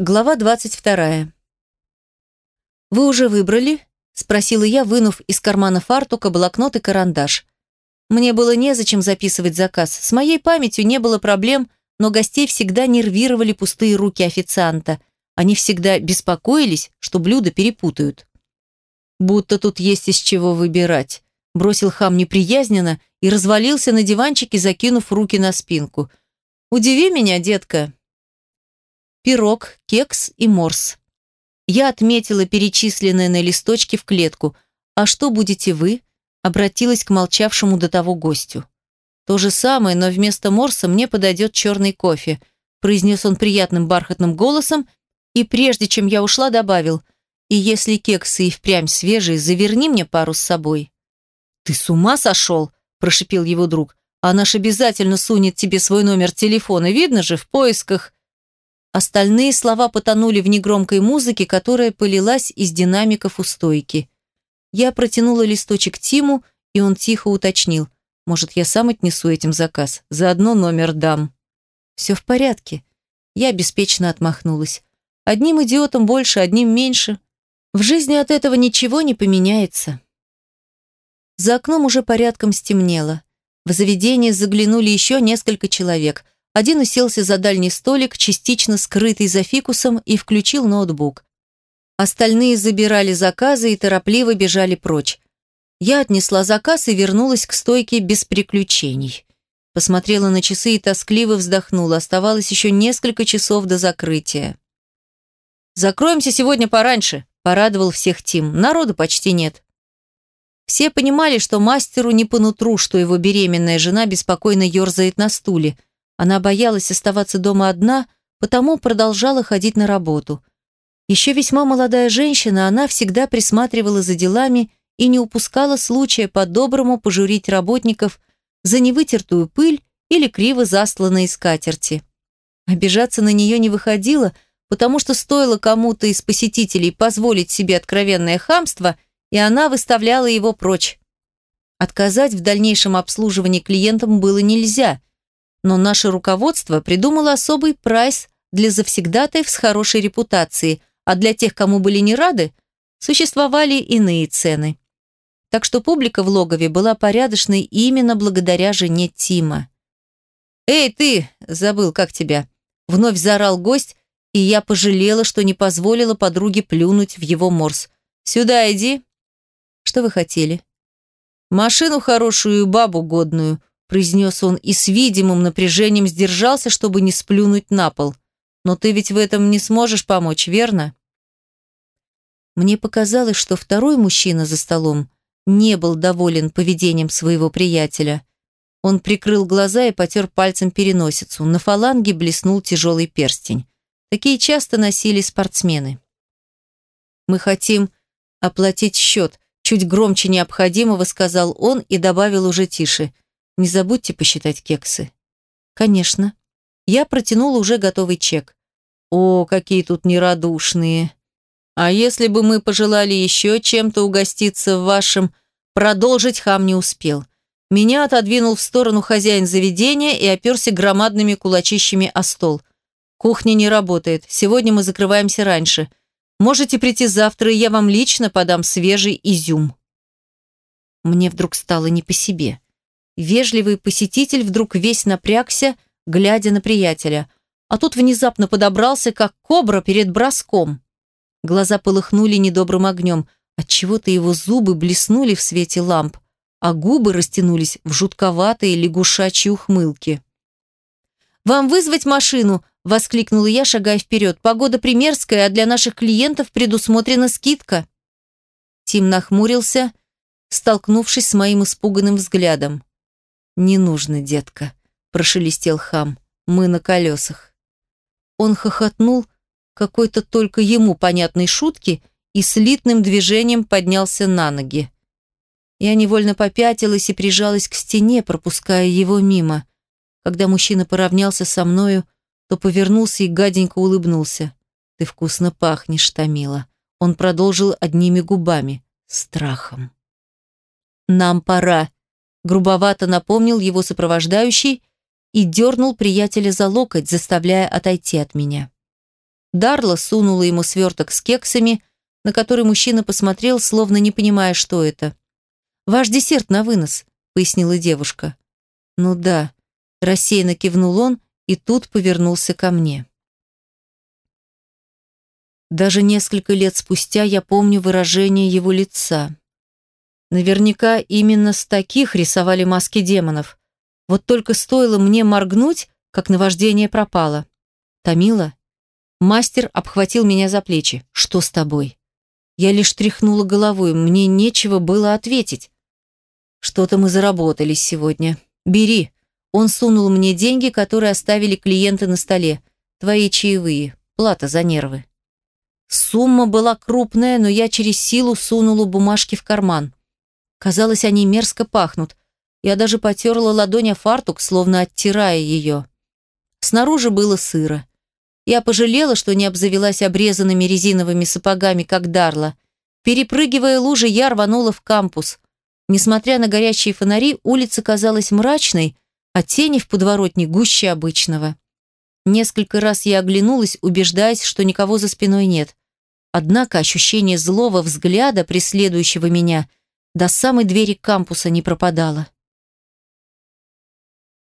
Глава 22. «Вы уже выбрали?» – спросила я, вынув из кармана фартука блокнот и карандаш. Мне было незачем записывать заказ. С моей памятью не было проблем, но гостей всегда нервировали пустые руки официанта. Они всегда беспокоились, что блюда перепутают. «Будто тут есть из чего выбирать», – бросил хам неприязненно и развалился на диванчике, закинув руки на спинку. «Удиви меня, детка», пирог, кекс и морс. Я отметила перечисленное на листочке в клетку. «А что будете вы?» обратилась к молчавшему до того гостю. «То же самое, но вместо морса мне подойдет черный кофе», произнес он приятным бархатным голосом и прежде чем я ушла, добавил «И если кексы и впрямь свежие, заверни мне пару с собой». «Ты с ума сошел?» – прошипел его друг. «А наш обязательно сунет тебе свой номер телефона, видно же, в поисках...» Остальные слова потонули в негромкой музыке, которая полилась из динамиков у стойки. Я протянула листочек Тиму, и он тихо уточнил. «Может, я сам отнесу этим заказ? Заодно номер дам». «Все в порядке». Я беспечно отмахнулась. «Одним идиотом больше, одним меньше. В жизни от этого ничего не поменяется». За окном уже порядком стемнело. В заведение заглянули еще несколько человек – один уселся за дальний столик, частично скрытый за фикусом, и включил ноутбук. Остальные забирали заказы и торопливо бежали прочь. Я отнесла заказ и вернулась к стойке без приключений. Посмотрела на часы и тоскливо вздохнула. Оставалось еще несколько часов до закрытия. «Закроемся сегодня пораньше», – порадовал всех Тим. «Народу почти нет». Все понимали, что мастеру не по нутру, что его беременная жена беспокойно ерзает на стуле – она боялась оставаться дома одна, потому продолжала ходить на работу. Еще весьма молодая женщина, она всегда присматривала за делами и не упускала случая по-доброму пожурить работников за невытертую пыль или криво засланные скатерти. Обижаться на нее не выходило, потому что стоило кому-то из посетителей позволить себе откровенное хамство, и она выставляла его прочь. Отказать в дальнейшем обслуживании клиентам было нельзя – но наше руководство придумало особый прайс для завсегдатаев с хорошей репутацией, а для тех, кому были не рады, существовали иные цены. Так что публика в логове была порядочной именно благодаря жене Тима. «Эй, ты!» – забыл, как тебя. Вновь заорал гость, и я пожалела, что не позволила подруге плюнуть в его морс. «Сюда иди!» «Что вы хотели?» «Машину хорошую бабу годную», произнес он и с видимым напряжением сдержался, чтобы не сплюнуть на пол. «Но ты ведь в этом не сможешь помочь, верно?» Мне показалось, что второй мужчина за столом не был доволен поведением своего приятеля. Он прикрыл глаза и потер пальцем переносицу. На фаланге блеснул тяжелый перстень. Такие часто носили спортсмены. «Мы хотим оплатить счет», чуть громче необходимого сказал он и добавил уже тише – не забудьте посчитать кексы. Конечно. Я протянула уже готовый чек. О, какие тут нерадушные. А если бы мы пожелали еще чем-то угоститься в вашем... Продолжить хам не успел. Меня отодвинул в сторону хозяин заведения и оперся громадными кулачищами о стол. Кухня не работает. Сегодня мы закрываемся раньше. Можете прийти завтра, и я вам лично подам свежий изюм. Мне вдруг стало не по себе. Вежливый посетитель вдруг весь напрягся, глядя на приятеля. А тут внезапно подобрался, как кобра перед броском. Глаза полыхнули недобрым огнем. Отчего-то его зубы блеснули в свете ламп, а губы растянулись в жутковатые лягушачьи ухмылки. «Вам вызвать машину?» – воскликнула я, шагая вперед. «Погода примерская, а для наших клиентов предусмотрена скидка». Тим нахмурился, столкнувшись с моим испуганным взглядом. «Не нужно, детка», – прошелестел хам. «Мы на колесах». Он хохотнул какой-то только ему понятной шутки и слитным движением поднялся на ноги. Я невольно попятилась и прижалась к стене, пропуская его мимо. Когда мужчина поравнялся со мною, то повернулся и гаденько улыбнулся. «Ты вкусно пахнешь, Томила». Он продолжил одними губами, страхом. «Нам пора», грубовато напомнил его сопровождающий и дернул приятеля за локоть, заставляя отойти от меня. Дарла сунула ему сверток с кексами, на который мужчина посмотрел, словно не понимая, что это. «Ваш десерт на вынос», — пояснила девушка. «Ну да», — рассеянно кивнул он и тут повернулся ко мне. Даже несколько лет спустя я помню выражение его лица. Наверняка именно с таких рисовали маски демонов. Вот только стоило мне моргнуть, как наваждение пропало. Томила? Мастер обхватил меня за плечи. «Что с тобой?» Я лишь тряхнула головой, мне нечего было ответить. «Что-то мы заработались сегодня. Бери». Он сунул мне деньги, которые оставили клиенты на столе. Твои чаевые. Плата за нервы. Сумма была крупная, но я через силу сунула бумажки в карман. Казалось, они мерзко пахнут. Я даже потерла ладонь о фартук, словно оттирая ее. Снаружи было сыро. Я пожалела, что не обзавелась обрезанными резиновыми сапогами, как Дарла. Перепрыгивая лужи, я рванула в кампус. Несмотря на горящие фонари, улица казалась мрачной, а тени в подворотне гуще обычного. Несколько раз я оглянулась, убеждаясь, что никого за спиной нет. Однако ощущение злого взгляда, преследующего меня, до самой двери кампуса не пропадало.